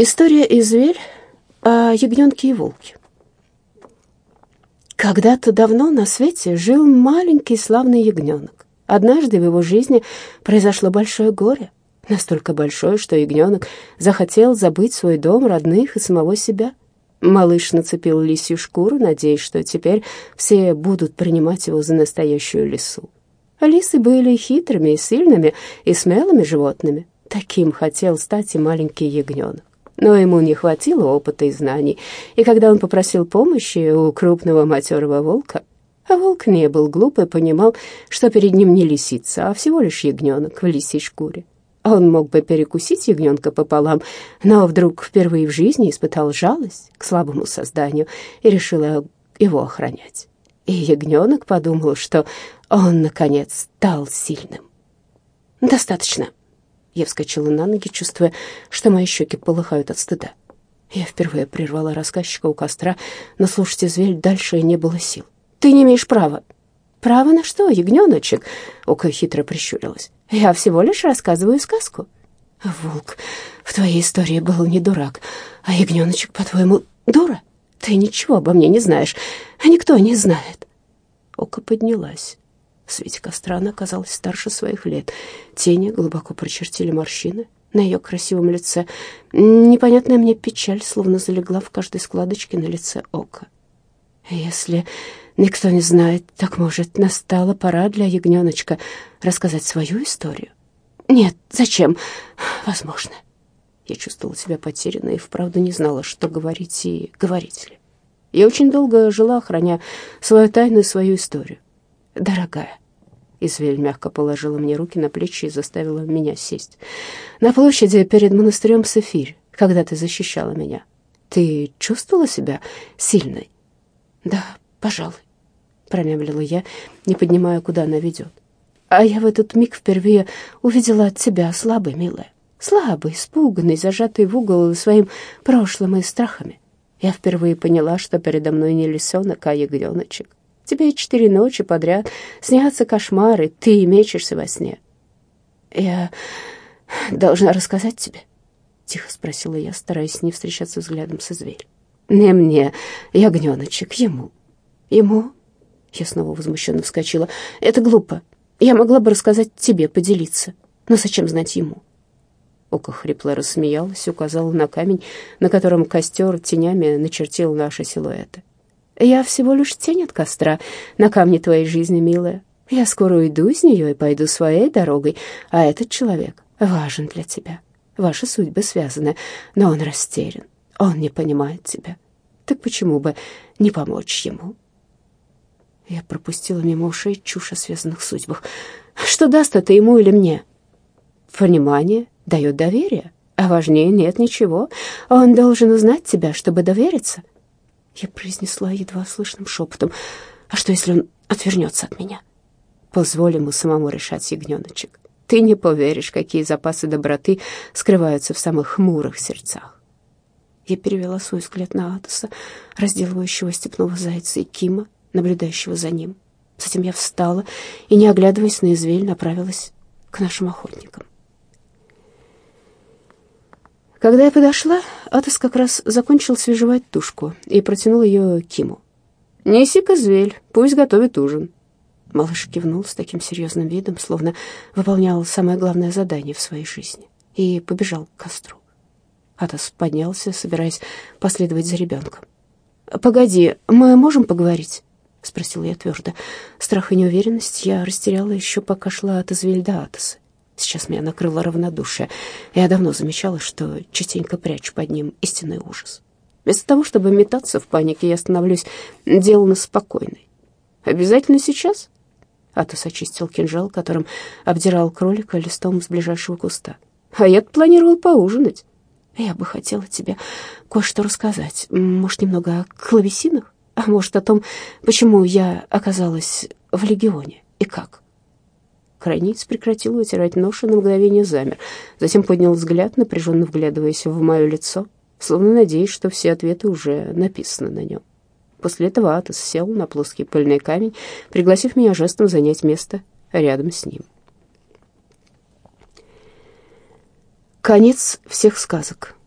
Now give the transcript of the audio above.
История извель о ягненке и волке. Когда-то давно на свете жил маленький славный ягненок. Однажды в его жизни произошло большое горе. Настолько большое, что ягненок захотел забыть свой дом, родных и самого себя. Малыш нацепил лисью шкуру, надеясь, что теперь все будут принимать его за настоящую лису. Лисы были хитрыми и сильными, и смелыми животными. Таким хотел стать и маленький ягненок но ему не хватило опыта и знаний, и когда он попросил помощи у крупного матерого волка, а волк не был глуп и понимал, что перед ним не лисица, а всего лишь ягненок в лисьей шкуре. Он мог бы перекусить ягненка пополам, но вдруг впервые в жизни испытал жалость к слабому созданию и решил его охранять. И ягненок подумал, что он, наконец, стал сильным. «Достаточно», я вскочила на ноги, чувствуя, что мои щеки полыхают от стыда. Я впервые прервала рассказчика у костра, но слушать извель дальше не было сил. «Ты не имеешь права». «Право на что, ягненочек?» Ока хитро прищурилась. «Я всего лишь рассказываю сказку». «Волк, в твоей истории был не дурак, а ягненочек, по-твоему, дура? Ты ничего обо мне не знаешь, а никто не знает». Ока поднялась. В свете костра она казалась старше своих лет. Тени глубоко прочертили морщины на ее красивом лице. Непонятная мне печаль словно залегла в каждой складочке на лице ока. Если никто не знает, так, может, настала пора для ягненочка рассказать свою историю? Нет, зачем? Возможно. Я чувствовала себя потерянной и вправду не знала, что говорить и говорить ли. Я очень долго жила, храня свою тайну и свою историю дорогая». Извель мягко положила мне руки на плечи и заставила меня сесть. «На площади перед монастырем Сефирь, когда ты защищала меня, ты чувствовала себя сильной?» «Да, пожалуй», — промямлила я, не поднимая, куда она ведет. «А я в этот миг впервые увидела от тебя слабый, милая, слабый, испуганный, зажатый в угол своим прошлым и страхами. Я впервые поняла, что передо мной не лисенок, а ягненочек. Тебе четыре ночи подряд снятся кошмары, ты мечешься во сне. Я должна рассказать тебе, тихо спросила я, стараясь не встречаться взглядом со зверем. Не мне, ягненочек, ему. Ему? Я снова возмущенно вскочила. Это глупо. Я могла бы рассказать тебе, поделиться. Но зачем знать ему? Око хрипло рассмеялась, указала на камень, на котором костер тенями начертил наши силуэты. Я всего лишь тень от костра на камне твоей жизни, милая. Я скоро уйду из нее и пойду своей дорогой, а этот человек важен для тебя. Ваши судьбы связаны, но он растерян, он не понимает тебя. Так почему бы не помочь ему?» Я пропустила мимо ушей чушь о связанных судьбах. «Что даст это ему или мне?» «Понимание дает доверие, а важнее нет ничего. Он должен узнать тебя, чтобы довериться». Я произнесла едва слышным шепотом. «А что, если он отвернется от меня?» «Позволь ему самому решать, ягненочек. Ты не поверишь, какие запасы доброты скрываются в самых хмурых сердцах». Я перевела свой взгляд на Атоса, разделывающего степного зайца, и Кима, наблюдающего за ним. Затем я встала и, не оглядываясь на извель, направилась к нашим охотникам. Когда я подошла, Атос как раз закончил свежевать тушку и протянул ее Киму. «Неси-ка зверь, пусть готовит ужин». Малыш кивнул с таким серьезным видом, словно выполнял самое главное задание в своей жизни, и побежал к костру. Атос поднялся, собираясь последовать за ребенком. «Погоди, мы можем поговорить?» — спросила я твердо. Страх и неуверенность я растеряла еще пока шла от извель до Атоса. Сейчас меня накрыло равнодушие. Я давно замечала, что частенько прячу под ним истинный ужас. Вместо того, чтобы метаться в панике, я становлюсь деланно спокойной. «Обязательно сейчас?» Атос очистил кинжал, которым обдирал кролика листом с ближайшего куста. «А я планировал поужинать. Я бы хотела тебе кое-что рассказать. Может, немного о клавесинах? А может, о том, почему я оказалась в легионе и как?» Крайниц прекратил вытирать нож и на мгновение замер. Затем поднял взгляд, напряженно вглядываясь в мое лицо, словно надеясь, что все ответы уже написаны на нем. После этого Атос сел на плоский пыльный камень, пригласив меня жестом занять место рядом с ним. Конец всех сказок.